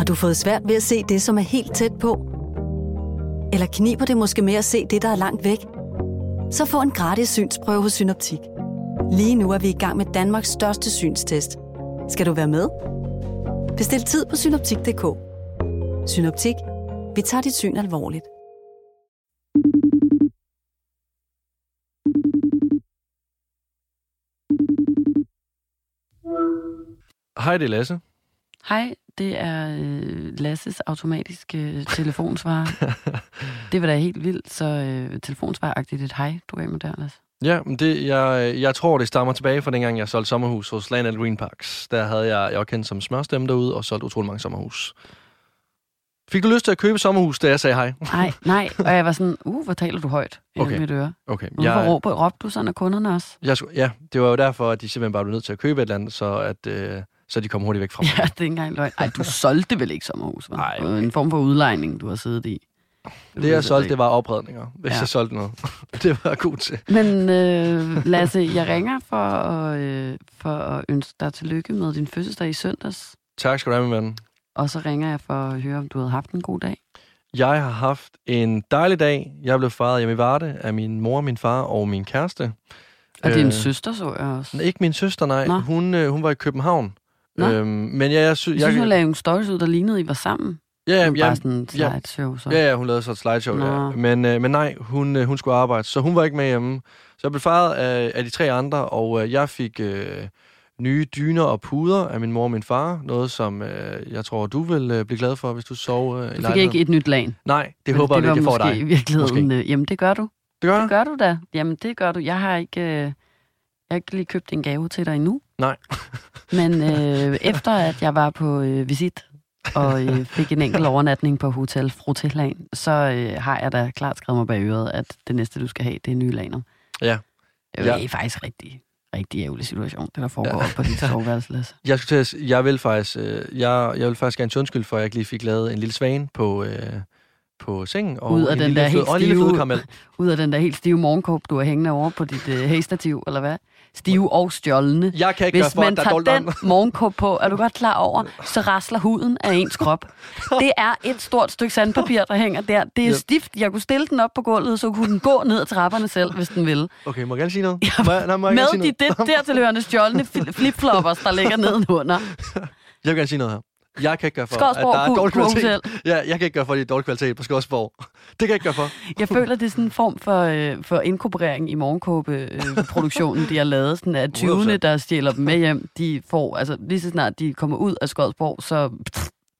Har du fået svært ved at se det, som er helt tæt på? Eller kniber det måske med at se det, der er langt væk? Så få en gratis synsprøve hos Synoptik. Lige nu er vi i gang med Danmarks største synstest. Skal du være med? Bestil tid på synoptik.dk. Synoptik. Vi tager dit syn alvorligt. Hej, det er Lasse. Hej, det er øh, Lasses automatiske øh, telefonsvarer. det var da helt vildt, så øh, telefonsvaragtigt et hej, du gav mig der, Lasse. Ja, men det, jeg, jeg tror, det stammer tilbage fra dengang, jeg solgte sommerhus hos Land Green Parks. Der havde jeg, jeg var kendt som smørstemme derude, og solgte utrolig mange sommerhus. Fik du lyst til at købe sommerhus, da jeg sagde hej? Nej, nej, og jeg var sådan, uh, hvor taler du højt i Okay. mit øre. Okay. Hvorfor Jeg, råbte, råbte du sådan af kunderne også? jeg, ja, det var jo derfor, at de simpelthen bare blev nødt til at købe et eller andet, så, at, øh, så de kom hurtigt væk fra mig. Ja, det er ikke engang løgn. Ej, du solgte vel ikke sommerhus, hva'? Nej, Det var En form for udlejning, du har siddet i. Det, jeg solgte, det var opredninger, hvis Ja. ja. jeg solgte noget. det var jeg god til. Men øh, Lasse, jeg ringer for at, øh, for at ønske dig tillykke med din fødselsdag i søndags. Tak skal du have, min ven. Og så ringer jeg for at høre, om du havde haft en god dag. Jeg har haft en dejlig dag. Jeg blev fejret hjemme i Varde af min mor, min far og min kæreste. Og din Øh, søster så jeg også. Ikke min søster, nej. Nå. Hun, øh, hun var i København. Nå. Øhm, men ja, jeg, sy- Jeg synes, hun lavede en stories ud, der lignede, I var sammen. ja, Ja, ja, bare sådan ja. slideshow. Så. ja, ja, hun lavede så et slideshow. Nå. Ja. Men, øh, men nej, hun, øh, hun skulle arbejde, så hun var ikke med hjemme. Så jeg blev fejret af, af de tre andre, og øh, jeg fik øh, nye dyner og puder af min mor og min far. Noget, som øh, jeg tror, du vil øh, blive glad for, hvis du sov øh, Du fik ikke et nyt lag. Nej, det Men håber jeg var ikke, jeg får dig. i virkeligheden... Måske. Øh, jamen, det gør du. Det gør Det jeg? gør du da. Jamen, det gør du. Jeg har ikke, øh, jeg har ikke lige købt en gave til dig endnu. Nej. Men øh, efter at jeg var på øh, visit og øh, fik en enkelt overnatning på Hotel Frutillagen, så øh, har jeg da klart skrevet mig bag øret, at det næste, du skal have, det er nye laner. Ja. Det Ja. er faktisk rigtig, rigtig ærgerlig situation, det der foregår ja. på dit soveværelse, Lasse. Jeg, skulle til at, jeg vil faktisk, øh, jeg, jeg vil faktisk gerne til undskyld for, at jeg ikke lige fik lavet en lille svane på, øh, på sengen. Og Ud af en den der helt stive-. Ud af den der helt stive morgenkåb, du har hængende over på dit øh, hægstativ, eller hvad? Stive og stjålne. Jeg kan ikke Hvis for, man er tager den morgenkåb på, er du godt klar over, så rasler huden af ens krop. Det er et stort stykke sandpapir, der hænger der. Det er Yep. stift. Jeg kunne stille den op på gulvet, så kunne den gå ned ad trapperne selv, hvis den ville. Okay, må jeg gerne sige noget? Må jeg, nej, må jeg Med sige de noget? det dertilhørende stjålne fli- flipfloppers, der ligger nedenunder. Jeg vil gerne sige noget her. Jeg kan ikke gøre for, at Skodsborg der er dårlig kvalitet. Ja, jeg kan ikke gøre for, at det er dårlig kvalitet på Skodsborg. Det kan jeg ikke gøre for. Jeg føler, det er sådan en form for, øh, for inkorporering i morgenkåbe-produktionen, de har lavet. Sådan at 20'erne, 100%. der stjæler dem med hjem, de får, altså lige så snart de kommer ud af Skodsborg, så,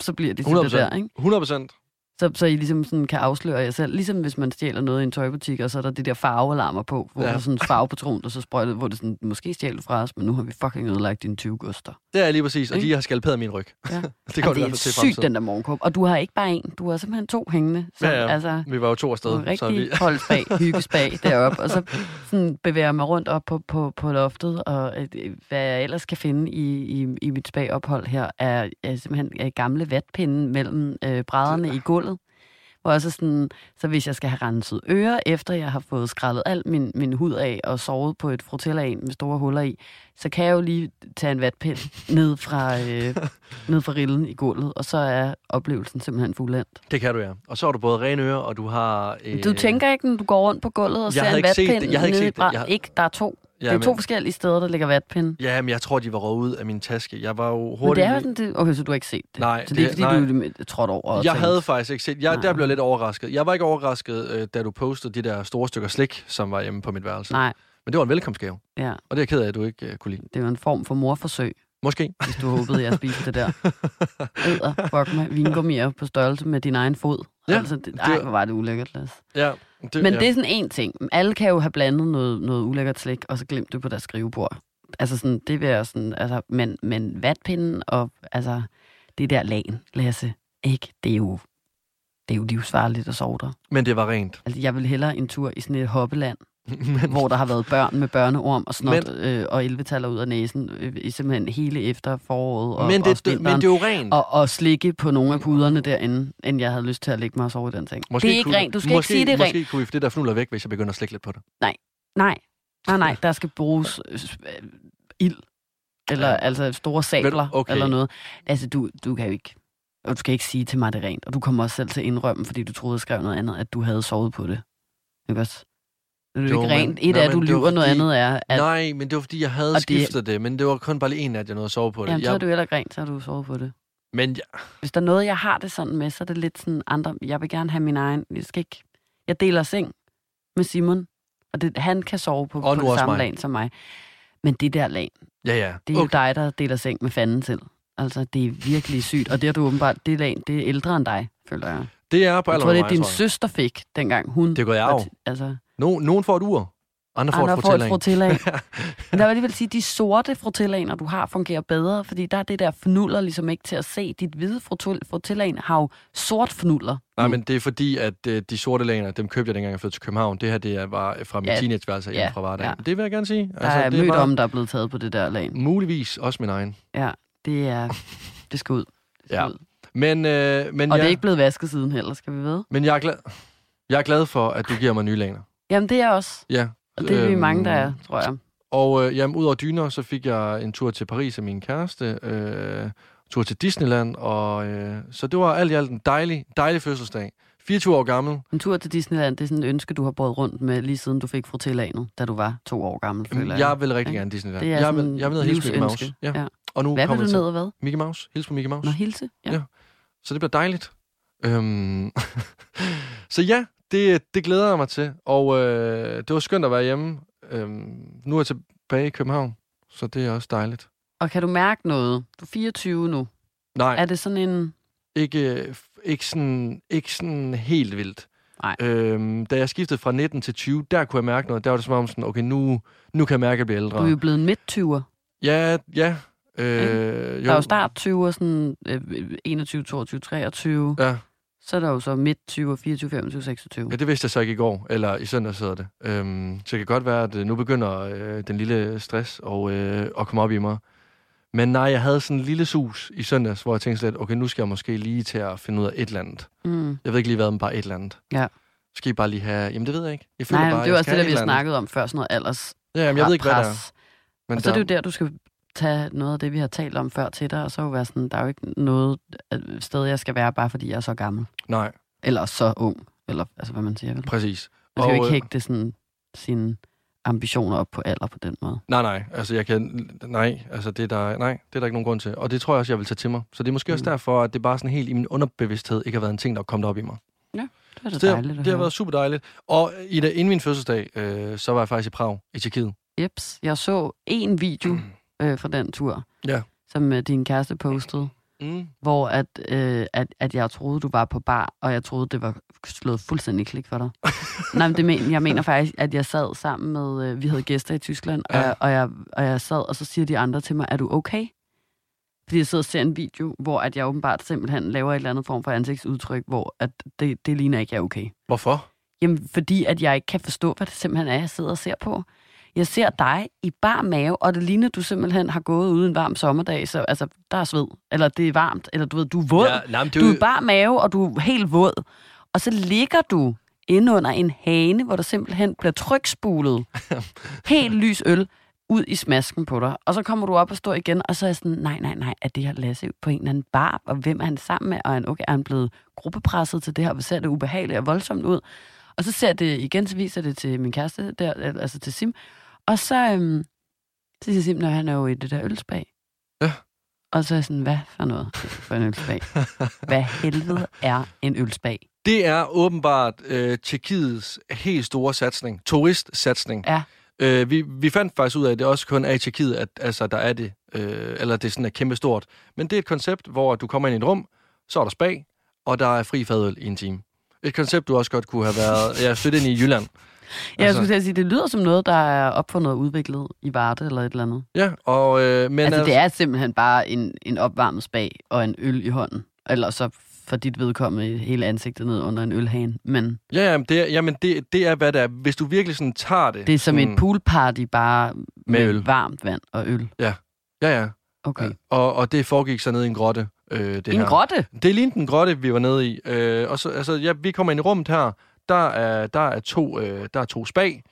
så bliver de til det 100%. der, ikke? 100 procent. Så, så I ligesom sådan kan afsløre jer selv. Ligesom hvis man stjæler noget i en tøjbutik, og så er der de der farvealarmer på, hvor Ja. der er sådan en farvepatron, der så sprøjter, hvor det sådan, måske stjæler fra os, men nu har vi fucking ødelagt dine 20 guster. Det er lige præcis, og de har skalperet min ryg. Ja. det Jamen, kommer det det er til sygt, fremtiden. den der morgenkåb. Og du har ikke bare en, du har simpelthen to hængende. Så, Ja, ja. Altså, Vi var jo to afsted. en så rigtig vi... holdspag, hyggespag deroppe, og så sådan bevæger mig rundt op på, på, på loftet, og øh, hvad jeg ellers kan finde i, i, i mit spagophold her, er, er simpelthen er gamle vatpinde mellem øh, brædderne i gulvet. Hvor jeg så sådan, så hvis jeg skal have renset ører, efter jeg har fået skrællet al min, min hud af og sovet på et frutillaen med store huller i, så kan jeg jo lige tage en vatpind ned fra, øh, ned fra rillen i gulvet, og så er oplevelsen simpelthen fuldendt. Det kan du, ja. Og så har du både rene ører, og du har... Øh... Du tænker ikke, når du går rundt på gulvet og Jeg ser en ikke set vatpind det. Jeg havde ikke set det. Jeg Ikke, der er to. Ja, det er to men- forskellige steder, der ligger vatpinde. Ja, men jeg tror, de var røget ud af min taske. Jeg var jo Men hurtigt... det er sådan, det... Okay, så du har ikke set det? Nej, Så det er det- fordi, nej. du er trådt over Jeg tænkte, havde faktisk ikke set... Jeg, Nej. der blev jeg lidt overrasket. Jeg var ikke overrasket, øh, da du postede de der store stykker slik, som var hjemme på mit værelse. Nej, Men det var en velkomstgave. ja. Og det er jeg ked af, at du ikke uh, kunne lide. Det var en form for morforsøg, Måske. hvis du håbede, jeg spiste det der. Æder, fuck med vingummier på størrelse med din egen fod. Ja, altså, det, ej, hvor var det ulækkert, Lasse. Ja. Det, Men ja. det er sådan en ting. Alle kan jo have blandet noget, noget ulækkert slik, og så glemt det på deres skrivebord. Altså sådan, det vil jeg sådan, altså, men, men vatpinden og altså, det der lagen, Lasse, ikke, det er jo, det er jo livsfarligt at sove der. Men det var rent. Altså, jeg vil hellere en tur i sådan et hoppeland, hvor der har været børn med børneorm og snot øh, og 11 ud af næsen, øh, i simpelthen hele efter foråret og, men, og det, det, men det er jo rent. og, og slikke på nogle af puderne derinde, end jeg havde lyst til at lægge mig og sove i den ting. det er ikke kunne, rent. Du skal måske, ikke sige det er rent. Måske kunne vi det der fnuller væk, hvis jeg begynder at slikke lidt på det. Nej, nej, nej, der skal bruges øh, øh, ild. Eller Ja. altså store sabler okay. eller noget. Altså, du, du kan jo ikke... og du skal ikke sige til mig det rent, og du kommer også selv til at indrømme, fordi du troede, jeg skrev noget andet, at du havde sovet på det. Ikke også? Det er jo Jo, ikke rent. Et nej, er, at du lyver, noget fordi- andet er, at... Nej, men det var fordi, jeg havde det- skiftet det, men det var kun bare lige en nat, jeg nåede at sove på det. Jamen, så jeg, er du heller ikke rent, så har du sovet på det. Men ja, Hvis der er noget, jeg har det sådan med, så er det lidt sådan andre... Jeg vil gerne have min egen... Jeg skal ikke... Jeg deler seng med Simon, og det, han kan sove på, Og på også samme lag som mig. Men det der lag, ja, ja. det er okay. jo dig, der deler seng med fanden til. Altså, det er virkelig sygt. Og det er du åbenbart... Det lag, det er ældre end dig, føler jeg. Det er på Jeg tror, det er din søster fik, dengang hun... Det går jeg af. Altså, No, nogen får et ur, andre får andre et får et frutillaen. Men der vil alligevel sige, at de sorte frutillaner, du har, fungerer bedre, fordi der er det der fnuller ligesom ikke til at se. Dit hvide frutillaen har jo sort fnuller. Nej, men det er fordi, at øh, de sorte laner, dem købte jeg dengang, jeg flyttede til København. Det her, det er- var fra min Ja. teenageværelse Ja, fra Vardag. ja. Det vil jeg gerne sige. Der altså, er det mødt bare om, der er blevet taget på det der lag. Muligvis også min egen. Ja, det er... Det skal ud. Det skal Ja. ud. Men, øh, men, Og ja, det er ikke blevet vasket siden heller, skal vi ved? men jeg, er glad, jeg er glad for, at du giver mig nye laner. Jamen, det er jeg også. Ja. Og det er vi Øhm, mange, der er, tror jeg. Og øh, jamen, udover dyner, så fik jeg en tur til Paris af min kæreste, øh, tur til Disneyland, og øh, så det var alt i alt en dejlig, dejlig fødselsdag. 24 år gammel. En tur til Disneyland, det er sådan et ønske, du har båret rundt med, lige siden du fik frutillanet, da du var to år gammel, føler jeg. Jeg vil rigtig gerne Disneyland. Det er jeg, vil, jeg vil ned og hilse på Mickey Mouse. Ja. Ja. Og nu Hvad vil du ned og hvad? Mickey Mouse. Hils på Mickey Mouse. Nå, hilse? Ja. Ja. Så det bliver dejligt. Øhm, så ja, det, det glæder jeg mig til. Og øh, det var skønt at være hjemme. Øhm, nu er jeg tilbage i København, så det er også dejligt. Og kan du mærke noget? Du er 24 nu. Nej, Er det sådan en... ikke, ikke, sådan, ikke sådan helt vildt. Nej. Øhm, da jeg skiftede fra 19 til 20, der kunne jeg mærke noget. Der var det som om sådan, okay, nu, nu kan jeg mærke, at jeg bliver ældre. Du er jo blevet midt-20'er. Ja, ja. Øh, Der er jo start 20'er, sådan øh, 21, 22, 23. Ja, Så er der jo så midt 20'er, 24, 25, 26. ja, det vidste jeg så ikke i går, eller i søndag hedder det. Øhm, så det kan godt være, at øh, nu begynder øh, den lille stress og, øh, at komme op i mig. Men nej, jeg havde sådan en lille sus i søndags, hvor jeg tænkte lidt, okay, nu skal jeg måske lige til at finde ud af et eller andet. Mm. Jeg ved ikke lige hvad, men bare et eller andet. Ja. Skal I bare lige have... Jamen, det ved jeg ikke. Jeg føler Nej, bare, det jeg også det, der vi snakket om før, sådan noget alders Ja, jamen, jeg ved ikke, hvad det er. Men Og så er det jo der, du skal tage noget af det, vi har talt om før til dig, og så jo være sådan, der er jo ikke noget øh, sted, jeg skal være, bare fordi jeg er så gammel. Nej, Eller så ung. Eller altså, hvad man siger. Vel? præcis. Man skal jo Og, ikke øh, hægte sådan, sine ambitioner op på alder på den måde. Nej, nej. Altså, jeg kan... Nej, altså, det er der, nej, det er der ikke nogen grund til. Og det tror jeg også, jeg vil tage til mig. Så det er måske mm. også derfor, at det bare sådan helt i min underbevidsthed ikke har været en ting, der er kommet op i mig. Det er da det, dejligt har, at det har høre. været super dejligt. Og i det, inden min fødselsdag, øh, så var jeg faktisk i Prag, i Tjekkiet. Jeps, jeg så en video øh, fra den tur, Ja. som øh, din kæreste postede, Mm. hvor at, øh, at, at jeg troede, du var på bar, og jeg troede, det var slået fuldstændig klik for dig. Nej, men det men, jeg mener faktisk, at jeg sad sammen med, øh, vi havde gæster i Tyskland, ja. og, jeg, og, jeg, og jeg sad, og så siger de andre til mig, er du okay? Fordi jeg sidder og ser en video, hvor at jeg åbenbart simpelthen laver et eller andet form for ansigtsudtryk, hvor at det, det ligner ikke, jeg er okay. Hvorfor? Jamen, fordi at jeg ikke kan forstå, hvad det simpelthen er, jeg sidder og ser på. Jeg ser dig i bar mave, og det ligner, at du simpelthen har gået ude en varm sommerdag, så altså, der er sved, eller det er varmt, eller du ved, du er våd. Ja, nej, men du er i bar mave, og du er helt våd. Og så ligger du inde under en hane, hvor der simpelthen bliver trykspulet helt lys øl ud i smasken på dig. Og så kommer du op og står igen, og så er jeg sådan, nej, nej, nej, er det her Lasse på en eller anden bar, og hvem er han sammen med? Og er han, okay, er han blevet gruppepresset til det her, hvor ser det ubehageligt og voldsomt ud? Og så ser det igen, så viser det til min kæreste, der, altså til Sim. Og så, øhm, så siger Sim, når han er jo i det der ølspag. Ja. Og så er jeg sådan, hvad for noget for en ølspag? hvad helvede er en ølspag? Det er åbenbart øh, Tjekkiets helt store satsning. Turistsatsning. Ja. Øh, vi, vi fandt faktisk ud af, at det også kun er i Tjekkiet, at altså, der er det. Øh, eller det sådan er kæmpe stort. Men det er et koncept, hvor du kommer ind i et rum, så er der spag, og der er fri fadøl i en time. Et koncept, du også godt kunne have været... Jeg flyttet ind i Jylland. Ja, jeg Altså- skulle til at sige, det lyder som noget, der er opfundet og udviklet i Varde eller et eller andet. Ja, og... Øh, men Men altså, det er simpelthen bare en, en opvarmet spag og en øl i hånden. Eller så for dit vedkommende hele ansigtet ned under en ølhane. Men Ja, jamen, det er, jamen det, det er, hvad det er. Hvis du virkelig sådan tager det... det er som sådan, et poolparty, bare med, Med øl. varmt vand og øl. Ja, ja. Okay. ja. Og, og det foregik så nede i en grotte. Øh, det en her. grotte? Det lignede en grotte, vi var nede i. Øh, og så, altså, ja, vi kommer ind i rummet her. Der er, der er, to, øh, der er to spag.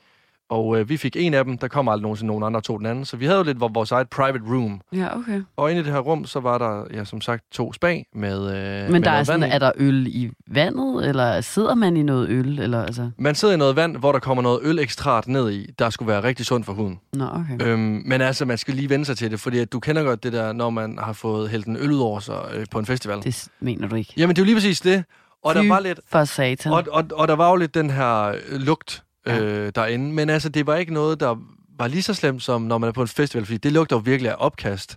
Og øh, vi fik en af dem, der kom aldrig nogensinde nogen andre, og tog den anden. Så vi havde jo lidt vor- vores eget private room. Ja, okay. Og inde i det her rum, så var der, ja, som sagt, to spag med, øh, med Men der er, sådan, er der øl i vandet, eller sidder man i noget øl? Eller, altså? Man sidder i noget vand, hvor der kommer noget ølekstrat ned i, der skulle være rigtig sundt for huden. Nå, okay. Øhm, men altså, man skal lige vende sig til det, fordi at du kender godt det der, når man har fået hældt en øl ud over sig øh, på en festival. Det mener du ikke. Jamen, det er jo lige præcis det. Og der var lidt, For satan. og, og, og der var jo lidt den her øh, lugt Ja. øh, derinde, men altså, det var ikke noget, der var lige så slemt, som når man er på en festival, fordi det lugter jo virkelig af opkast.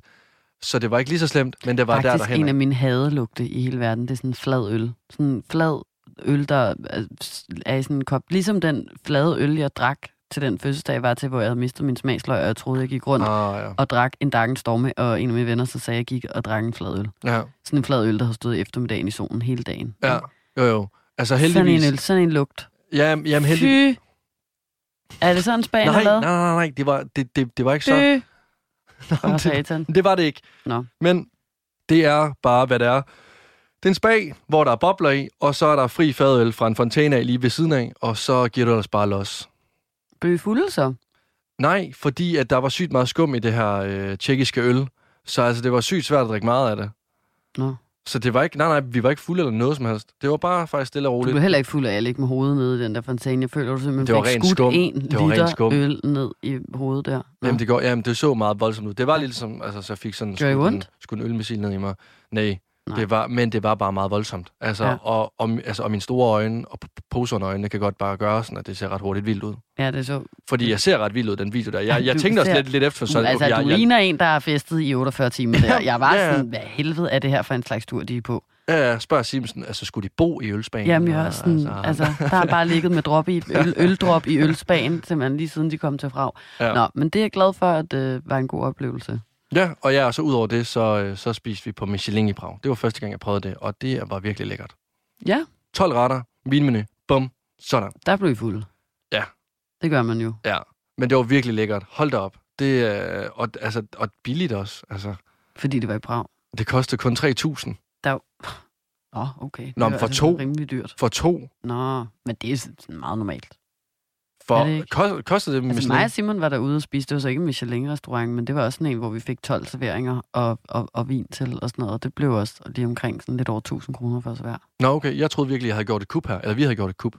Så det var ikke lige så slemt, men det var der, Faktisk der en af mine hadelugte i hele verden, det er sådan en flad øl. Sådan en flad øl, der er- er i sådan en kop. Ligesom den flade øl, jeg drak til den fødselsdag, jeg var til, hvor jeg havde mistet min smagsløg, og jeg troede, jeg gik rundt Ah, ja. og drak en Dagen Storme, og en af mine venner så sagde, at jeg gik og drak en flad øl. ja. Sådan en flad øl, der havde stået eftermiddagen i solen hele dagen. Ja, jo jo. Altså Sådan heldigvis... en øl, sådan en lugt. Ja, jamen heldigvis... Fy! Er det sådan Nej, eller nej, hvad? nej, nej, det var, det, det, det var ikke så... Fy! For det, satan. det var det ikke. Nå. Men det er bare, hvad det er. Det er en spag, hvor der er bobler i, og så er der fri fadøl fra en fontæne af lige ved siden af, og så giver du ellers bare los. Blev I fulde så? Nej, fordi at der var sygt meget skum i det her øh, tjekkiske øl. Så altså, det var sygt svært at drikke meget af det. Nå. Så det var ikke, nej, nej, vi var ikke fulde eller noget som helst. Det var bare faktisk stille og Du roligt. blev heller ikke fuld af ligge med hovedet nede i den der fontæne. Jeg føler, du simpelthen Det var fik skudt skum. en Det var liter skum. øl ned i hovedet der. Nå. Jamen, det, går, jamen, det så meget voldsomt ud. Det var lidt som, altså, så jeg fik sådan skudt en, skudt en ølmissil ned i mig. Nej, Nej. Det var, men det var bare meget voldsomt. Altså, Ja. ja. og, og, altså, og mine store øjne og p- poser under øjnene kan godt bare gøre sådan, at det ser ret hurtigt vildt ud. Ja, det så... Fordi jeg ser ret vild ud, den video der. Jeg, Ja, jeg du tænkte også ser- lidt, lidt efter, så Så, altså, jeg, du jeg, ligner en, der har festet i 48 timer der. Jeg var Ja, ja. sådan, hvad helvede er det her for en slags tur, de er på? ja, jeg spørger Simsen, altså skulle de bo i ølspagen? Jamen, jeg er også sådan, altså, altså, der har bare ligget med drop i, øl, øldrop i ølspagen, simpelthen lige siden de kom til frag. Ja. Nå, men det er jeg glad for, at det øh, var en god oplevelse. Ja, og ja, og så ud over det, så, øh, så spiste vi på Michelin i Prag. Det var første gang, jeg prøvede det, og det var virkelig lækkert. Ja, 12 retter, vinmenu, bum, sådan. der blev I fulde. Ja. Det gør man jo. Ja, men det var virkelig lækkert. Hold da op. Det, øh, og, altså, og billigt også. Altså, Fordi det var i Prag. det kostede kun 3.000 Der... Åh, oh, okay. Det Nå, men for altså to? rimelig dyrt. for to. Nå, men det er sådan meget normalt. For, Er det ikke? kost, kostede det Altså mig og Simon var derude og spise. Det var så ikke en Michelin-restaurant, men det var også sådan en, hvor vi fik 12 serveringer og, og, og vin til og sådan noget. Det blev også lige omkring sådan lidt over 1000 kroner for os hver. Nå, okay. Jeg troede virkelig, jeg havde gjort et kup her. Eller vi havde gjort et kup.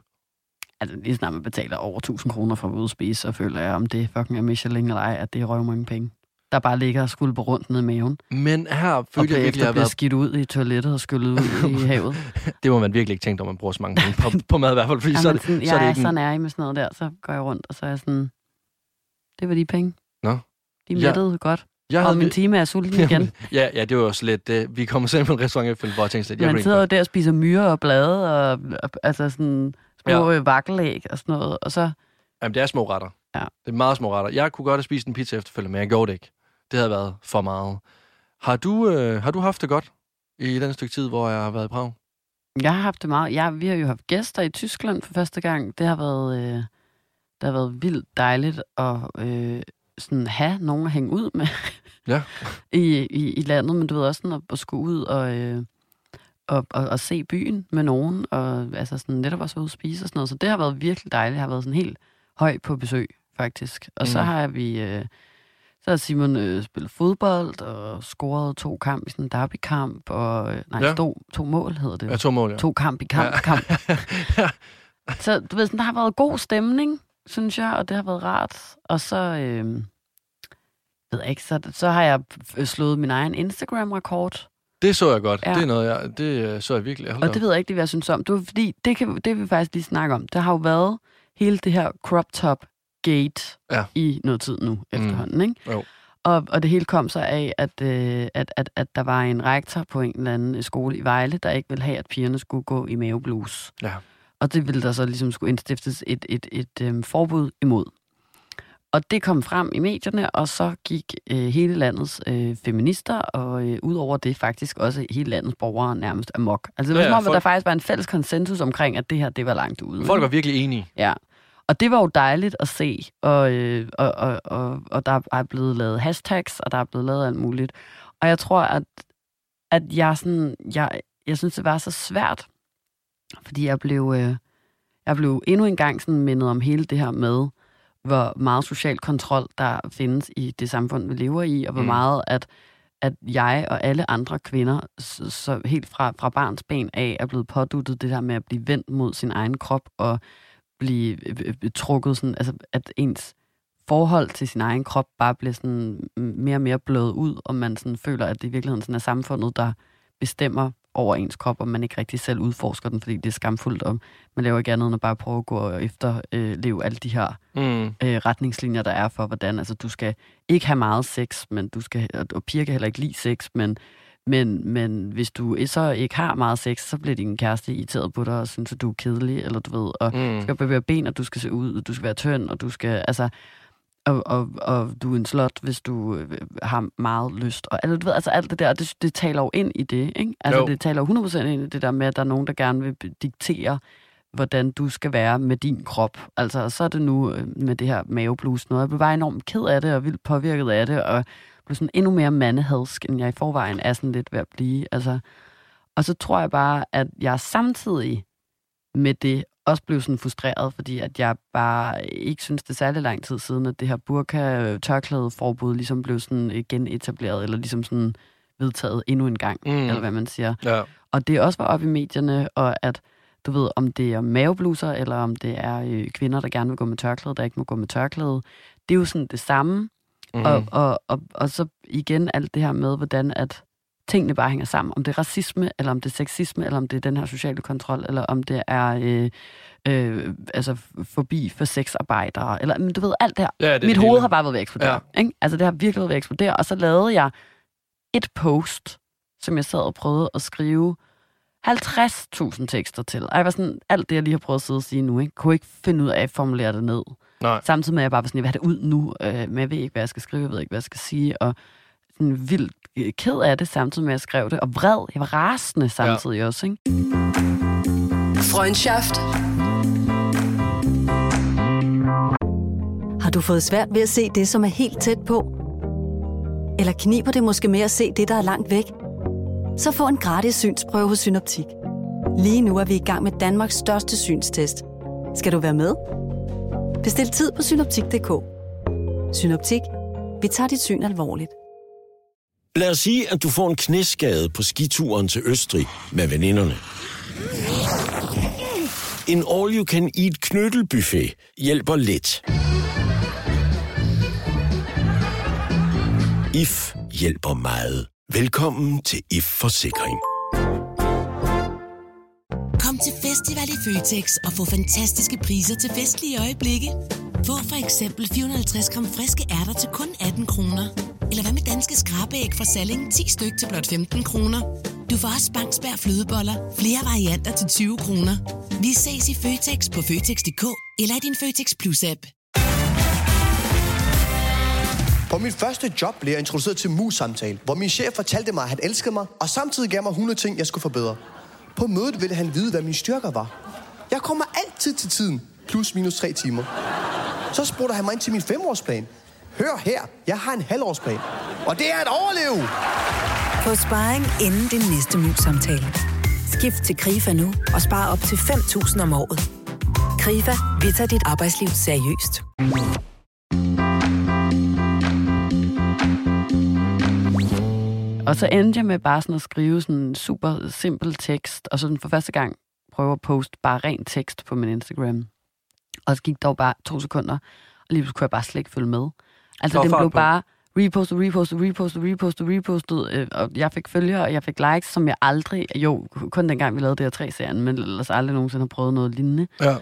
Altså lige snart man betaler over 1000 kroner for at ude at spise, så føler jeg, om det fucking er Michelin eller ej, at det er røv mange penge. Der bare ligger og skulper rundt ned i maven. Men her Og følte jeg virkelig, at bliver været... skidt ud i toilettet og skyllet ud i havet. Det må man virkelig ikke tænke, når man bruger så mange penge på, på mad i hvert fald. Fordi så, er Jamen, det, sådan, så er jeg det er ikke så en, nær med sådan noget der, så går jeg rundt, og så er jeg sådan, det var de penge. Nå. De Ja. mættede godt. jeg Og min time er sulten igen. ja, ja, det var jo slet... Uh, vi kommer selv på en restaurant efter, hvor jeg tænkte slet, jeg Man sidder jo der og spiser myrer og blade, og, og altså sådan små ja. vakkelæg og sådan noget. Og så, Jamen, det er små retter. Ja. Det er meget små retter. Jeg kunne godt have spist en pizza efterfølgende, men jeg gjorde det ikke. Det havde været for meget. Har du, øh, har du haft det godt i den stykke tid, hvor jeg har været i Prag? jeg har haft det meget. Jeg, vi har jo haft gæster i Tyskland for første gang. Det har været, øh, det har været vildt dejligt at øh, sådan have nogen at hænge ud med Ja. i, i, i landet. Men du ved også sådan at, at skulle ud og, øh, og, og, og se byen med nogen. Og altså sådan netop også ude at spise og sådan noget. Så det har været virkelig dejligt. Jeg har været sådan helt høj på besøg, faktisk. Og mm. så har vi... Øh, så har Simon øh, spillet fodbold og scoret to kamp i sådan en derbykamp. Og, øh, nej, Ja. ja. to, to mål hedder det. Jeg to mål, ja. To kamp i kamp, ja. kamp. ja. Så du ved, sådan, der har været god stemning, synes jeg, og det har været rart. Og så, øh, ved jeg ikke, så, så har jeg f- slået min egen Instagram-rekord. Det så jeg godt. Ja. Ja. Det er noget, jeg, det øh, så jeg virkelig. Hold Og det op. ved jeg ikke, det hvad jeg synes om. Det var fordi, det kan, det vil vi faktisk lige snakke om. Der har jo været hele det her crop top gate Ja. i noget tid nu efterhånden, ikke? Jo. Og, og det hele kom så af, at, øh, at, at, at der var en rektor på en eller anden skole i Vejle, der ikke ville have, at pigerne skulle gå i maveblus. Ja. Og det ville der så ligesom skulle indstiftes et, et, et, øhm, forbud imod. Og det kom frem i medierne, og så gik øh, hele landets øh, feminister, og øh, udover det faktisk også hele landets borgere nærmest amok. Altså det var Ja, som om, folk- at der faktisk var en fælles konsensus omkring, at det her, det var langt ude. Folk var virkelig enige. Ja, og det var jo dejligt at se, og, øh, og, og, og, og der er blevet lavet hashtags, og der er blevet lavet alt muligt. Og jeg tror, at, at jeg, sådan, jeg, jeg synes, det var så svært, fordi jeg blev, øh, jeg blev endnu en gang sådan mindet om hele det her med, hvor meget social kontrol, der findes i det samfund, vi lever i, og hvor Mm. meget, at, at jeg og alle andre kvinder, så, så helt fra, fra barns ben af, er blevet påduttet det der med at blive vendt mod sin egen krop, og blive øh, øh, trukket sådan, altså at ens forhold til sin egen krop bare bliver sådan mere og mere blødet ud, og man sådan føler, at det i virkeligheden sådan er samfundet, der bestemmer over ens krop, og man ikke rigtig selv udforsker den, fordi det er skamfuldt, og man laver ikke andet end at bare prøve at gå efter øh, leve alle de her Mm. øh, retningslinjer, der er for, hvordan altså, du skal ikke have meget sex, men du skal, og, og piger kan heller ikke lide sex, men, men, men hvis du så ikke har meget sex, så bliver din kæreste irriteret på dig og synes, at du er kedelig, eller du ved, og Mm. du skal bevæge ben, og du skal se ud, og du skal være tynd, og du skal, altså, og, og, og du er en slot, hvis du øh, har meget lyst. Og altså, du ved, altså alt det der, det, det taler jo ind i det, ikke? Altså Jo. det taler jo 100% ind i det der med, at der er nogen, der gerne vil diktere, hvordan du skal være med din krop. Altså, og så er det nu øh, med det her maveblues noget. Jeg blev bare enormt ked af det, og vildt påvirket af det, og blev sådan endnu mere mandehadsk, end jeg i forvejen er sådan lidt ved at blive. Altså, og så tror jeg bare, at jeg samtidig med det også blev sådan frustreret, fordi at jeg bare ikke synes, det er særlig lang tid siden, at det her burka-tørklæde-forbud ligesom blev sådan øh, genetableret, eller ligesom sådan vedtaget endnu en gang, mm. eller hvad man siger. Ja. Og det også var op i medierne, og at du ved, om det er mavebluser, eller om det er øh, kvinder, der gerne vil gå med tørklæde, der ikke må gå med tørklæde. Det er jo sådan det samme. Mm. Og, og, og, og så igen alt det her med, hvordan at tingene bare hænger sammen. Om det er racisme, eller om det er sexisme, eller om det er den her sociale kontrol, eller om det er øh, øh, altså forbi for sexarbejdere, eller men du ved, alt det her. Ja, det Mit det hoved hele. har bare været ved at eksplodere. Ja. Ikke? Altså det har virkelig været ved at eksplodere. Og så lavede jeg et post, som jeg sad og prøvede at skrive 50.000 tekster til. Og jeg var sådan, alt det, jeg lige har prøvet at sidde og sige nu, ikke, kunne ikke finde ud af at formulere det ned. Nej. Samtidig med, at jeg bare var sådan, jeg vil have det ud nu, øh, men jeg ved ikke, hvad jeg skal skrive, jeg ved ikke, hvad jeg skal sige, og sådan vildt øh, ked af det, samtidig med, at jeg skrev det, og vred. Jeg var rasende samtidig ja. også, ikke? Freundschaft. Har du fået svært ved at se det, som er helt tæt på? Eller kniber det måske med at se det, der er langt væk? Så få en gratis synsprøve hos Synoptik. Lige nu er vi i gang med Danmarks største synstest. Skal du være med? Bestil tid på synoptik.dk. Synoptik. Vi tager dit syn alvorligt. Lad os sige, at du får en knæskade på skituren til Østrig med veninderne. En all-you-can-eat knyttelbuffet hjælper lidt. IF hjælper meget. Velkommen til IF Forsikring festival i Føtex og få fantastiske priser til festlige øjeblikke. Få for eksempel 450 gram friske ærter til kun 18 kroner. Eller hvad med danske skrabæg fra Salling 10 styk til blot 15 kroner. Du får også Bangsberg flødeboller, flere varianter til 20 kroner. Vi ses i Føtex på Føtex.dk eller i din Føtex Plus-app. På mit første job blev jeg introduceret til mus-samtale, hvor min chef fortalte mig, at han elskede mig, og samtidig gav mig 100 ting, jeg skulle forbedre. På mødet ville han vide, hvad mine styrker var. Jeg kommer altid til tiden, plus minus tre timer. Så spurgte han mig ind til min femårsplan. Hør her, jeg har en halvårsplan. Og det er at overleve! Få sparring inden din næste mus-samtale. Skift til KRIFA nu og spar op til 5.000 om året. KRIFA, vi tager dit arbejdsliv seriøst. Og så endte jeg med bare sådan at skrive sådan en super simpel tekst, og sådan for første gang prøve at poste bare ren tekst på min Instagram. Og så gik dog bare to sekunder, og lige kunne jeg bare slet ikke følge med. Altså, Få den blev på. bare repostet, repostet, repostet, repostet, repostet, øh, og jeg fik følgere, og jeg fik likes, som jeg aldrig, jo, kun dengang vi lavede det her tre serien, men ellers aldrig nogensinde har prøvet noget lignende. Ja.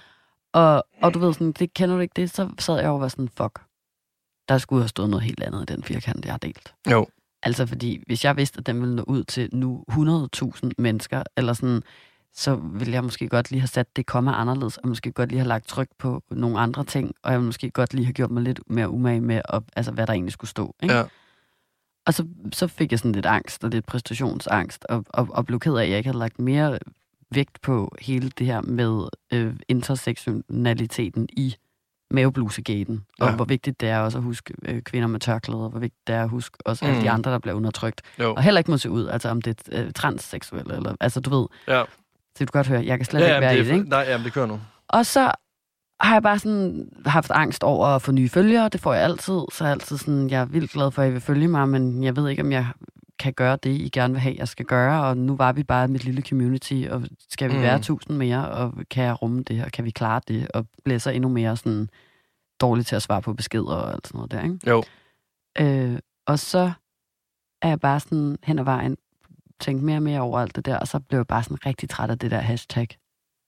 Og, og du ved sådan, det kender du ikke det, så sad jeg over og var sådan, fuck, der skulle have stået noget helt andet i den firkant, jeg har delt. Jo. Altså fordi, hvis jeg vidste, at den ville nå ud til nu 100.000 mennesker, eller sådan, så ville jeg måske godt lige have sat det komma anderledes, og måske godt lige have lagt tryk på nogle andre ting, og jeg ville måske godt lige have gjort mig lidt mere umage med, at, altså, hvad der egentlig skulle stå. Ikke? Ja. Og så, så fik jeg sådan lidt angst, og lidt præstationsangst, og, og, og blev ked af, at jeg ikke havde lagt mere vægt på hele det her med øh, intersektionaliteten i maveblusegaten, og Ja. hvor vigtigt det er også at huske øh, kvinder med tørklæder, hvor vigtigt det er at huske også alle Mm. de andre, der bliver undertrykt. Jo. Og heller ikke må se ud, altså om det er øh, transseksuelle, eller, altså du ved, Ja. så du kan godt høre, jeg kan slet Ja, ikke være i det, det, er- ikke? Nej, jamen, det kører nu. Og så har jeg bare sådan haft angst over at få nye følgere. Det får jeg altid. Så er jeg altid sådan, jeg er vildt glad for, at I vil følge mig, men jeg ved ikke, om jeg kan gøre det, I gerne vil have, jeg skal gøre. Og nu var vi bare mit lille community, og skal vi Mm. være tusind mere, og kan jeg rumme det, og kan vi klare det? Og bliver så endnu mere sådan dårlig til at svare på beskeder og alt sådan noget der, ikke? Jo. Øh, og så er jeg bare sådan hen ad vejen tænkt mere og mere over alt det der, og så blev jeg bare sådan rigtig træt af det der hashtag,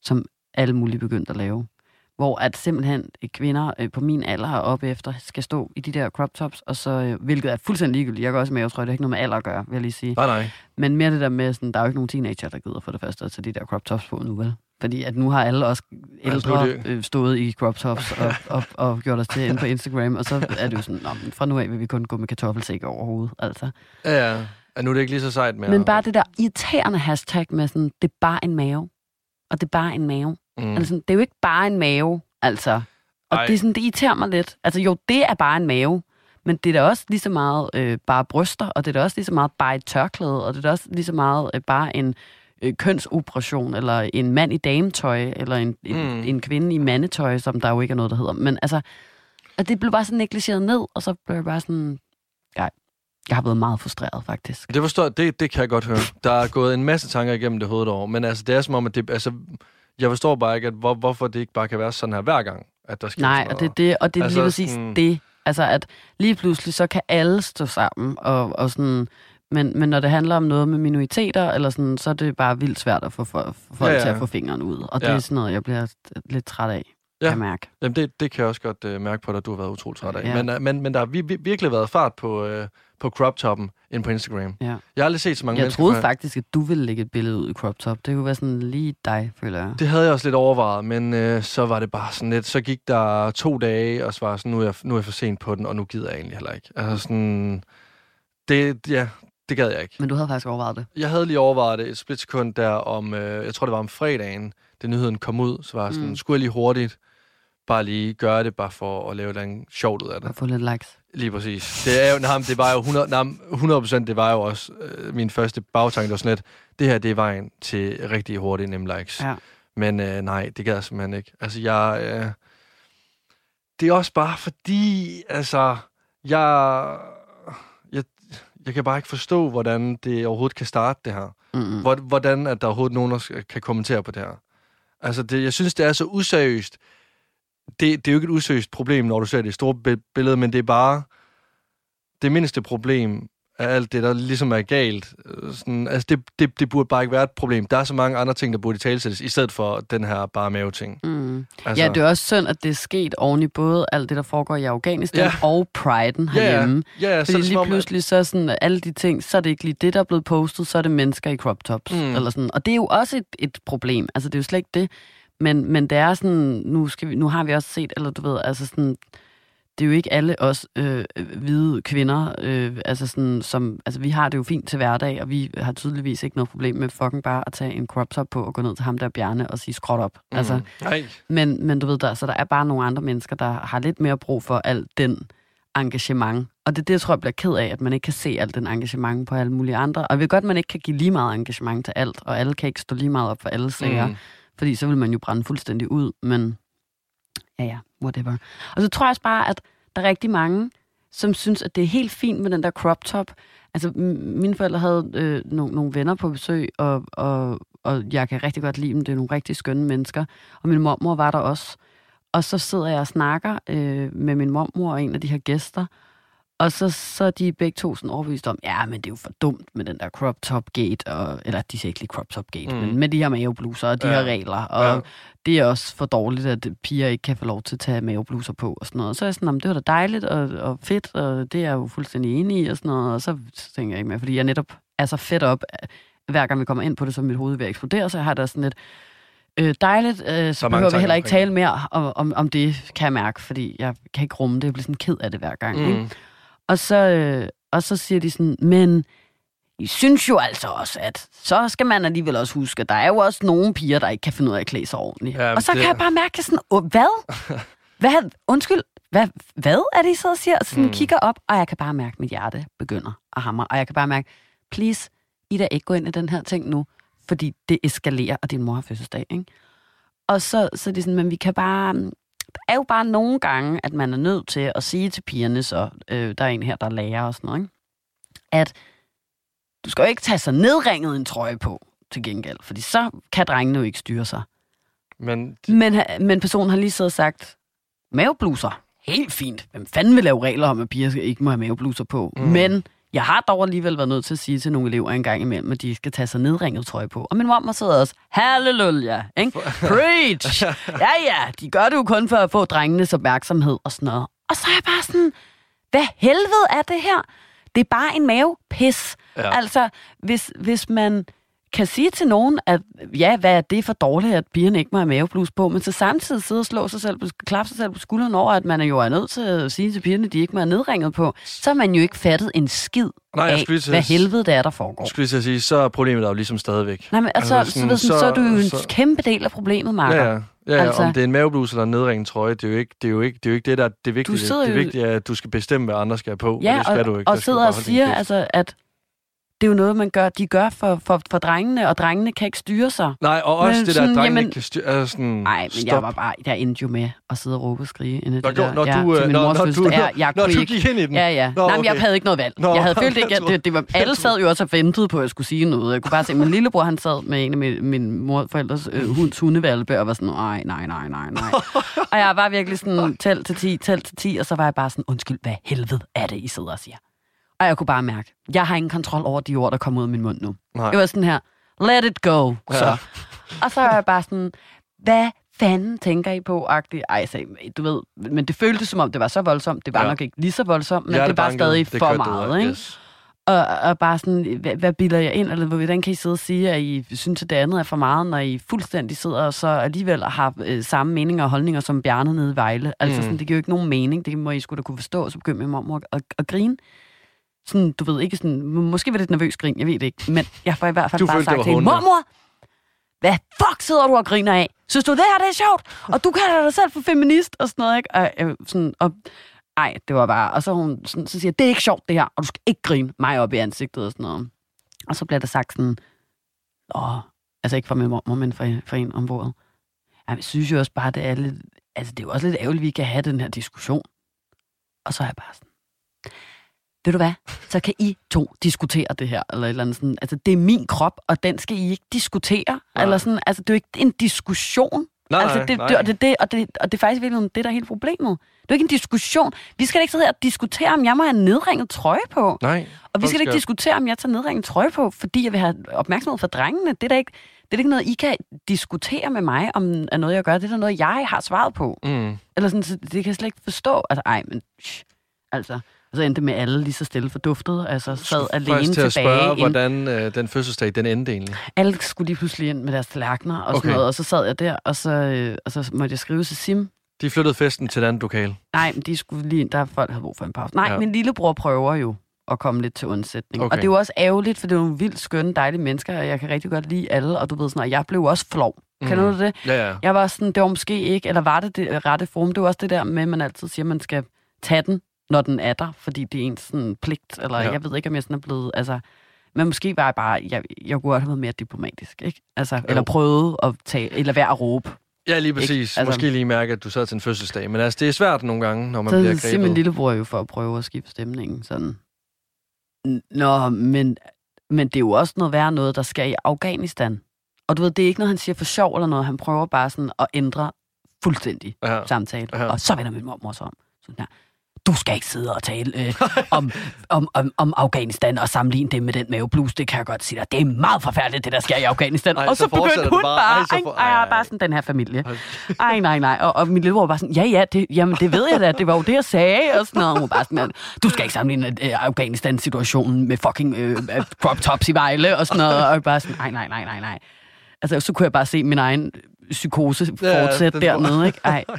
som alle mulige begyndte at lave. Hvor at simpelthen kvinder øh, på min alder og op efter skal stå i de der crop tops, og så, øh, hvilket er fuldstændig ligegyldigt. Jeg går også med, jeg tror, det har ikke noget med alder at gøre, vil jeg lige sige. Nej, nej. Men mere det der med, sådan, der er jo ikke nogen teenager, der gider for det første at tage de der crop tops på nu, vel? Fordi at nu har alle også ældre øh, stået i crop tops og, og, og gjort os til ind på Instagram, og så er det jo sådan, Nå, men fra nu af vil vi kun gå med kartoffelsæk over hovedet, altså. Ja, ja. ja. nu er det ikke lige så sejt mere. Men bare det der irriterende hashtag med sådan, det er bare en mave. Og det er bare en mave. Mm. Altså, det er jo ikke bare en mave, altså. Og Ej. det, er sådan, det irriterer mig lidt. Altså jo, det er bare en mave. Men det er da også lige så meget øh, bare bryster, og det er da også lige så meget bare et tørklæde, og det er da også lige så meget øh, bare en øh, kønsoperation, eller en mand i dametøj, eller en, en, Mm. mm. en kvinde i mandetøj, som der jo ikke er noget, der hedder. Men altså, og det blev bare sådan negligeret ned, og så blev jeg bare sådan, nej, jeg har været meget frustreret faktisk. Det forstår det, det kan jeg godt høre. Der er gået en masse tanker igennem det hoved over, men altså, det er som om, at det, altså, jeg forstår bare ikke, at hvor, hvorfor det ikke bare kan være sådan her hver gang, at der sker Nej, og det er det, og det er Altså, lige præcis sådan- det. Altså, at lige pludselig, så kan alle stå sammen, og, og sådan... Men, men når det handler om noget med minoriteter, eller sådan, så er det bare vildt svært at få for, for folk Ja, ja, ja. til at få fingeren ud. Og det Ja. er sådan noget, jeg bliver lidt træt af, Ja. kan jeg mærke. Jamen, det, det kan jeg også godt uh, mærke på dig, du har været utrolig træt af. Ja. Men, uh, men, men der har vi, vi, virkelig været fart på, uh, på crop-toppen ind på Instagram. Ja. Jeg har aldrig set så mange Jeg mennesker troede før. faktisk, at du ville lægge et billede ud i crop top. Det kunne være sådan lige dig, føler jeg. Det havde jeg også lidt overvejet, men øh, så var det bare sådan lidt, så gik der to dage, og så var jeg sådan, nu er jeg, nu er jeg for sent på den, og nu gider jeg egentlig heller ikke. Altså sådan, det, ja, det gad jeg ikke. Men du havde faktisk overvejet det. Jeg havde lige overvejet det et splitsekund der om, øh, jeg tror det var om fredagen, det nyheden kom ud, så var jeg sådan. Mm. skulle jeg lige hurtigt bare lige gøre det, bare for at lave andet sjovt ud af det. Og få lidt likes. Lige præcis. Det, er jo, nej, det var jo 100, nej, men 100% det var jo også øh, min første bagtanke, det var sådan lidt, det her det er vejen til rigtig hurtige nemme likes. Ja. Men øh, nej, det gad jeg simpelthen ikke. Altså, jeg... Øh, det er også bare fordi, altså, jeg, jeg, jeg kan bare ikke forstå, hvordan det overhovedet kan starte det her. Hvor- Hvordan at der overhovedet nogen, der kan kommentere på det her. Altså, det, jeg synes, det er så useriøst. Det, det er jo ikke et useriøst problem, når du ser det store bi- billede, men det er bare det mindste problem af alt det, der ligesom er galt. Øh, Sådan, altså, det, det, det burde bare ikke være et problem. Der er så mange andre ting, der burde talsættes, i stedet for den her bare mave-ting. Mm. Altså, Ja, det er også synd, at det er sket oven i både alt det, der foregår i Afghanistan Ja. ja. og Priden ja, ja, herhjemme. ja, ja, så er Fordi det som lige om, at- pludselig, så sådan, alle de ting, så er det ikke lige det, der er blevet postet, så er det mennesker i crop tops. Mm. Eller sådan. Og det er jo også et, et problem. Altså, det er jo slet ikke det. Men, men det er sådan, nu, skal vi, nu har vi også set, eller du ved, altså sådan, det er jo ikke alle os øh, hvide kvinder, øh, altså sådan, som, altså vi har det jo fint til hverdag, og vi har tydeligvis ikke noget problem med fucking bare at tage en crop top på og gå ned til ham der Bjarne og sige skråt op. Mm. Altså. Nej. men, men du ved, der, så der er bare nogle andre mennesker, der har lidt mere brug for alt den engagement. Og det er det, jeg tror, jeg bliver ked af, at man ikke kan se alt den engagement på alle mulige andre. Og jeg ved godt, at man ikke kan give lige meget engagement til alt, og alle kan ikke stå lige meget op for alle sager, Mm fordi så vil man jo brænde fuldstændig ud, men ja, ja, whatever. Og så tror jeg også bare, at der er rigtig mange, som synes, at det er helt fint med den der crop top. Altså, mine forældre havde øh, nogle, nogle venner på besøg, og, og, og jeg kan rigtig godt lide dem. Det er nogle rigtig skønne mennesker. Og min mormor var der også. Og så sidder jeg og snakker øh, med min mormor og en af de her gæster, og så, så er de begge to sådan overbevist om, ja, men det er jo for dumt med den der crop top gate, og, eller de siger ikke lige crop top gate, Mm. mm. men med de her mavebluser og de Ja. her regler, og Ja. det er også for dårligt, at piger ikke kan få lov til at tage mavebluser på og sådan noget. Så er jeg sådan, "Nå, men det var da dejligt og, og fedt, og det er jeg jo fuldstændig enig i og sådan noget, og så, så tænker jeg ikke mere, fordi jeg netop er så fedt op, hver gang vi kommer ind på det, så mit hoved ved at eksplodere, så jeg har da sådan lidt, øh, dejligt, øh, så behøver vi heller ikke tale mere om, om, om det, kan jeg mærke, fordi jeg kan ikke rumme det, jeg bliver sådan ked af det hver gang. Ikke? Og så, øh, og så siger de sådan, men I synes jo altså også, at så skal man alligevel også huske, at der er jo også nogle piger, der ikke kan finde ud af at klæde sig ordentligt. Ja, og så det- kan jeg bare mærke sådan, "Åh, hvad? hvad? Undskyld, hvad, hvad er det, I sidder og siger? Og sådan Mm. kigger op, og jeg kan bare mærke, at mit hjerte begynder at hamre. Og jeg kan bare mærke, please, I da ikke gå ind i den her ting nu, fordi det eskalerer, og din mor har fødselsdag, ikke? Og så, så er det sådan, men vi kan bare, er jo bare nogle gange, at man er nødt til at sige til pigerne, så øh, der er en her, der lærer og sådan noget, ikke? at du skal jo ikke tage så nedringet en trøje på til gengæld, fordi så kan drengene jo ikke styre sig. Men Men, men personen har lige siddet og sagt, mavebluser, helt fint. Hvem fanden vil lave regler om, at piger ikke må have mavebluser på? Mm. Men jeg har dog alligevel været nødt til at sige til nogle elever en gang imellem, at de skal tage sig nedringet trøje på. Og min mor sidder også, halleluja, ikke? Preach! Ja, ja, de gør det jo kun for at få drengenes opmærksomhed og sådan noget. Og så er jeg bare sådan, hvad helvede er det her? Det er bare en mavepis. Ja. Ja. Altså, hvis, hvis man kan sige til nogen, at ja, hvad er det for dårligt, at pigerne ikke må have maveblus på, men så samtidig sidde og slå sig selv klappe sig selv på skulderen over, at man er jo er nødt til at sige til pigerne, at de ikke må have nedringet på, så har man jo ikke fattet en skid Nej, jeg af, at hvad helvede det er, der foregår. jeg skulle at sige, så er problemet der jo ligesom stadigvæk. Nej, men altså, Altså, så, sådan- så, så, er du jo en så- kæmpe del af problemet, Marker. Ja, ja. Ja, ja Altså- om det er en mavebluse eller en nedringet trøje, det er jo ikke det, er jo ikke, det, er jo ikke det der er det vigtige. sidder det, det vigtige er, at du skal bestemme, hvad andre skal have på, Ja, og det skal og, du ikke. og du sidder og siger, altså, at det er jo noget, man gør, de gør for, for, for drengene, og drengene kan ikke styre sig. Nej, og også Men det der, sådan, at drengene jamen- ikke kan styre... Altså sådan, Nej, men stop. jeg var bare, jeg endte jo med at sidde og råbe og skrige inde i Når det der. når ja, du, øh, til min når- når du- når- Ja, jeg når du ikke- gik ind i den. Ja, ja. Nå, Nej, men jeg okay. havde ikke noget valg. Nå, jeg havde okay, følt ikke, at det, det var, alle sad jo også og ventede på, at jeg skulle sige noget. Jeg kunne bare se, at min lillebror, han sad med en af min, min morforældres øh, hunds hundevalpe, og var sådan, nej, nej, nej, nej, nej. og jeg var virkelig sådan, tæl til 10, tæl til 10, og så var jeg bare sådan, undskyld, hvad helvede er det, I sidder og siger? Og jeg kunne bare mærke, jeg har ingen kontrol over de ord, der kommer ud af min mund nu. Nej. Det var sådan her, let it go. Så. Ja. Og så er jeg bare sådan, hvad fanden tænker I på? -agtigt? Ej, så, du ved, men det føltes som om, det var så voldsomt. Det var Ja. ja. nok ikke lige så voldsomt, men det var Hjertebanket, stadig det for meget, derudad, ikke? Yes. Og, og bare sådan, hvad, hvad bilder jeg ind, eller hvordan kan I sidde og sige, at I synes, at det andet er for meget, når I fuldstændig sidder og så alligevel har øh, samme meninger og holdninger som Bjarne nede i Vejle? Altså, Mm. sådan, det giver jo ikke nogen mening, det må I skulle da kunne forstå, så begyndte min mor at, at, at grine. Sådan, du ved ikke sådan, måske var det et nervøs grin, jeg ved det ikke, men jeg har i hvert fald Du bare følte, sagt til hende, mormor, hvad fuck sidder du og griner af? Synes du, det her det er sjovt? Og du kalder dig selv for feminist og sådan noget, ikke? Og, øh, sådan, og ej, det var bare... Og så, hun, sådan, så siger jeg, det er ikke sjovt, det her, og du skal ikke grine mig op i ansigtet og sådan noget. Og så bliver der sagt sådan, åh, altså ikke fra min mor, men fra, fra en om bordet. Jamen, jeg synes jo også bare, det er lidt... Altså, det er jo også lidt ærgerligt, at vi kan have den her diskussion. Og så er jeg bare sådan, ved du hvad, så kan I to diskutere det her, eller et eller andet sådan. Altså, det er min krop, og den skal I ikke diskutere. Nej. Eller sådan, altså, det er jo ikke en diskussion. Nej, altså, det, nej. Det, og, det, det, og, det, og det er faktisk virkelig det, der er hele problemet. Det er ikke en diskussion. Vi skal da ikke sidde her og diskutere, om jeg må have nedringet trøje på. Nej. Og vi skal da ikke diskutere, om jeg tager nedringet trøje på, fordi jeg vil have opmærksomhed fra drengene. Det er da ikke, det er ikke noget, I kan diskutere med mig, om er noget, jeg gør. Det er da noget, jeg har svaret på. Mm. Eller sådan, så det kan jeg slet ikke forstå. Altså, ej, men... Shh, altså, og så endte det med alle lige så stille forduftet. Altså, sad alene Faktisk til at tilbage. spørge, ind- hvordan øh, den fødselsdag, den endte egentlig. Alle skulle lige pludselig ind med deres tallerkener og sådan Okay. noget. Og så sad jeg der, og så, øh, og så måtte jeg skrive til Sim. De flyttede festen til et andet lokal. Nej, men de skulle lige ind. Der er folk, havde brug for en pause. Nej, Ja. min lillebror prøver jo at komme lidt til undsætning. Okay. Og det er jo også ærgerligt, for det er nogle vildt skønne, dejlige mennesker, og jeg kan rigtig godt lide alle, og du ved sådan, og jeg blev også flov. Mm. Kan du det? Ja, ja. Jeg var sådan, det var måske ikke, eller var det det rette forum? Det var også det der med, at man altid siger, at man skal tage den, når den er der, fordi det er ens sådan, pligt, eller Ja. jeg ved ikke, om jeg sådan er blevet, altså, men måske var jeg bare, jeg, jeg kunne godt have været mere diplomatisk, ikke? Altså, Jo. eller prøvet at tage, eller være at råbe. Ja, lige præcis. Altså- Altså... Måske lige mærke, at du sad til en fødselsdag. Men altså, det er svært nogle gange, når man bliver Så siger min grebet. lillebror jo for at prøve at skifte stemningen, sådan. Nå, men, men det er jo også noget værre noget, der sker i Afghanistan. Og du ved, det er ikke noget, han siger for sjov eller noget. Han prøver bare sådan at ændre fuldstændig Ja. samtale. Ja. Og så vender min mormor sig om. Sådan her. Du skal ikke sidde og tale øh, om, om, om, om Afghanistan og sammenligne det med den maveblus. Det kan jeg godt sige dig. Det er meget forfærdeligt, det der sker i Afghanistan. Ej, og så så, begyndte hun bare. bare. Ej, så for- ej, ej, ej, bare sådan den her familie. Ej, nej, nej. Og, og min lillebror var bare sådan, ja, ja, det, jamen, det ved jeg da. Det var jo det, jeg sagde. Og sådan noget. Og Hun bare sådan, du skal ikke sammenligne øh, Afghanistan-situationen med fucking øh, øh, crop tops i Vejle og sådan noget. Og bare sådan, nej, nej, nej, nej, nej. Altså, så kunne jeg bare se min egen psykose Ja, fortsætte får- dernede, ikke? Ej.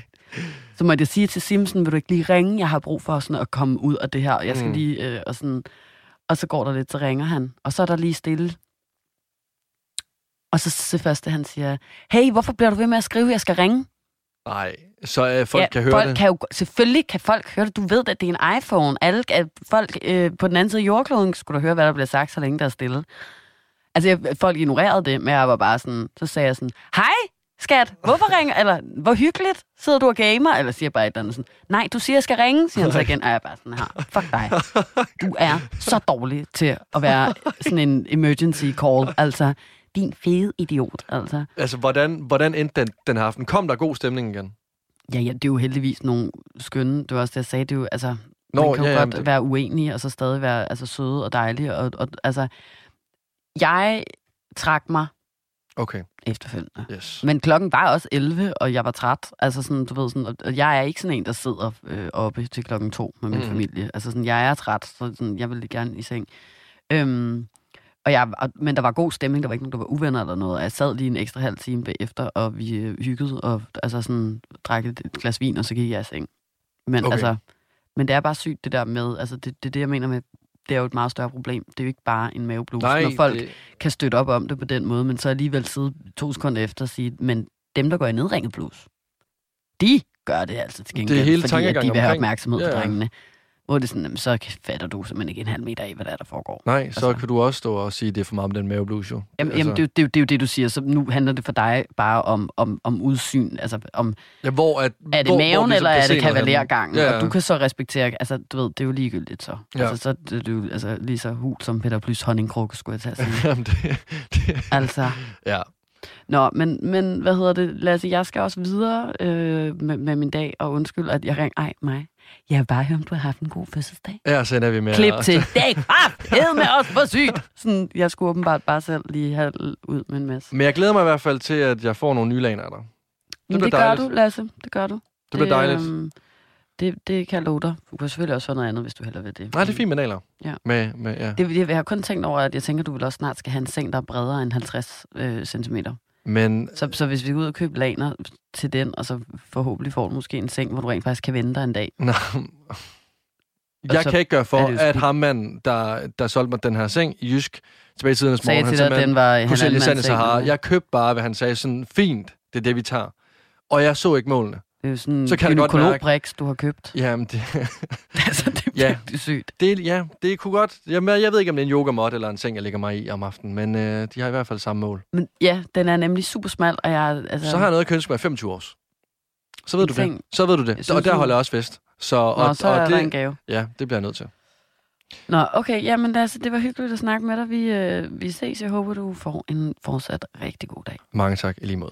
Så måtte jeg sige til Simpson, vil du ikke lige ringe? Jeg har brug for sådan at komme ud af det her. Jeg skal Mm. lige, øh, og sådan... Og så går der lidt, så ringer han. Og så er der lige stille. Og så det første, han siger, hey, hvorfor bliver du ved med at skrive, jeg skal ringe? Nej, så øh, folk ja, kan høre folk det. Kan jo, selvfølgelig kan folk høre det. Du ved, at det er en iPhone. Alle, øh, folk øh, på den anden side af jordkloden skulle da høre, hvad der bliver sagt, så længe der er stille. Altså, jeg, folk ignorerede det, men jeg var bare sådan, så sagde jeg sådan, hej, skat, hvorfor ringer? Eller, hvor hyggeligt sidder du og gamer? Eller siger bare et eller andet sådan, nej, du siger, jeg skal ringe, siger han så igen. Og jeg er bare sådan her, fuck dig. Du er så dårlig til at være sådan en emergency call. Altså, din fede idiot, altså. Altså, hvordan, hvordan endte den, den her aften? Kom der god stemning igen? Ja, ja, det er jo heldigvis nogle skønne, det var også det, jeg sagde, det er jo, altså, Nå, man kan jo ja, godt jamen, det- være uenig, og så stadig være altså, søde og dejlige, og, og altså, jeg trak mig Okay, efterfølgende. yes. Men klokken var også 11, og jeg var træt. Altså sådan, du ved sådan, og- jeg er ikke sådan en, der sidder øh, oppe til klokken to med min mm. familie. Altså sådan, jeg er træt, så sådan, jeg vil gerne i seng. Øhm, og jeg, og, men der var god stemning, der var ikke nogen, der var uvenner eller noget. Og jeg sad lige en ekstra halv time bagefter, og vi øh, hyggede, og altså sådan, drak et, et glas vin, og så gik jeg i seng. Men, okay. altså, men det er bare sygt, det der med, altså det, det er det, jeg mener med, det er jo et meget større problem. Det er jo ikke bare en mavebluse, Nej, når folk det, kan støtte op om det på den måde, men så alligevel sidde to sekunder efter og sige, men dem, der går i nedringet blues, de gør det altså til gengæld, Det hele fordi at de vil have opmærksomhed Ja, på ja. drengene. Hvor det er sådan, jamen, så fatter du simpelthen ikke en halv meter af, hvad der er, der foregår. nej, så Altså. kan du også stå og sige, at det er for meget med den maveblues, jo. Jamen, altså, jamen det, er jo- det, er det er jo det, du siger. Så nu handler det for dig bare om, om, om udsyn. Altså, om, ja, hvor at, er det hvor, maven, hvor eller er det kavalergangen? henne. Og du kan så respektere... Altså, du ved, det er jo ligegyldigt så. Ja. Altså, så er det jo altså, lige så hul som Peter Plys honningkrukke, skulle jeg tage sige. Jamen, det, det, altså... ja. Nå, men, men hvad hedder det, Lasse, jeg skal også videre øh, med, med min dag, og undskyld, at jeg ringer. Ej, mig. Jeg har bare hørt, om du har haft en god fødselsdag. Her sender vi med. Klip til. Det er kraft med os for sygt. Sådan, jeg skulle åbenbart bare selv lige have ud med en masse. Men jeg glæder mig i hvert fald til, at jeg får nogle nye laner af dig. Men bliver det gør dejligt. du, Lasse. Det gør du. Det bliver dejligt. øhm, det, det kan jeg love dig. Du kan selvfølgelig også få noget andet, hvis du hellere vil det. Nej, det er fint med naler. Ja. Med, med, ja. Det, jeg, jeg har kun tænkt over, at jeg tænker, at du vil også snart skal have en seng, der er bredere end 50 øh, cm. Men Så, så hvis vi går ud og køber laner til den, og så forhåbentlig får du måske en seng, hvor du rent faktisk kan vente dig en dag. nej, jeg kan ikke gøre for, at ham mand, der, der solgte mig den her seng i Jysk, tilbage i Sagde morgen, dig, at den var kunne han sælge sand i Sahara. Jeg købte bare, hvad han sagde, sådan fint, det er det, vi tager. Og jeg så ikke målene. Jo sådan Så en kan mærke- gynekologbriks, du har købt. Jamen, det, altså, det er Ja. virkelig sygt. det, ja, det kunne godt. Jamen, jeg ved ikke, om det er en yogamot eller en seng, jeg ligger mig i om aftenen, men øh, de har i hvert fald samme mål. Men ja, den er nemlig super smal, og jeg... Altså, Så har jeg noget, jeg mig i 25 års. Så ved En du seng. det. Så ved du det. Synes og der holder jeg også fest. Så, Nå, og, så og er det, en gave. Ja, det bliver jeg nødt til. Nå, okay, jamen altså, det var hyggeligt at snakke med dig. Vi, øh, vi ses. Jeg håber, du får en fortsat rigtig god dag. Mange tak i lige måde.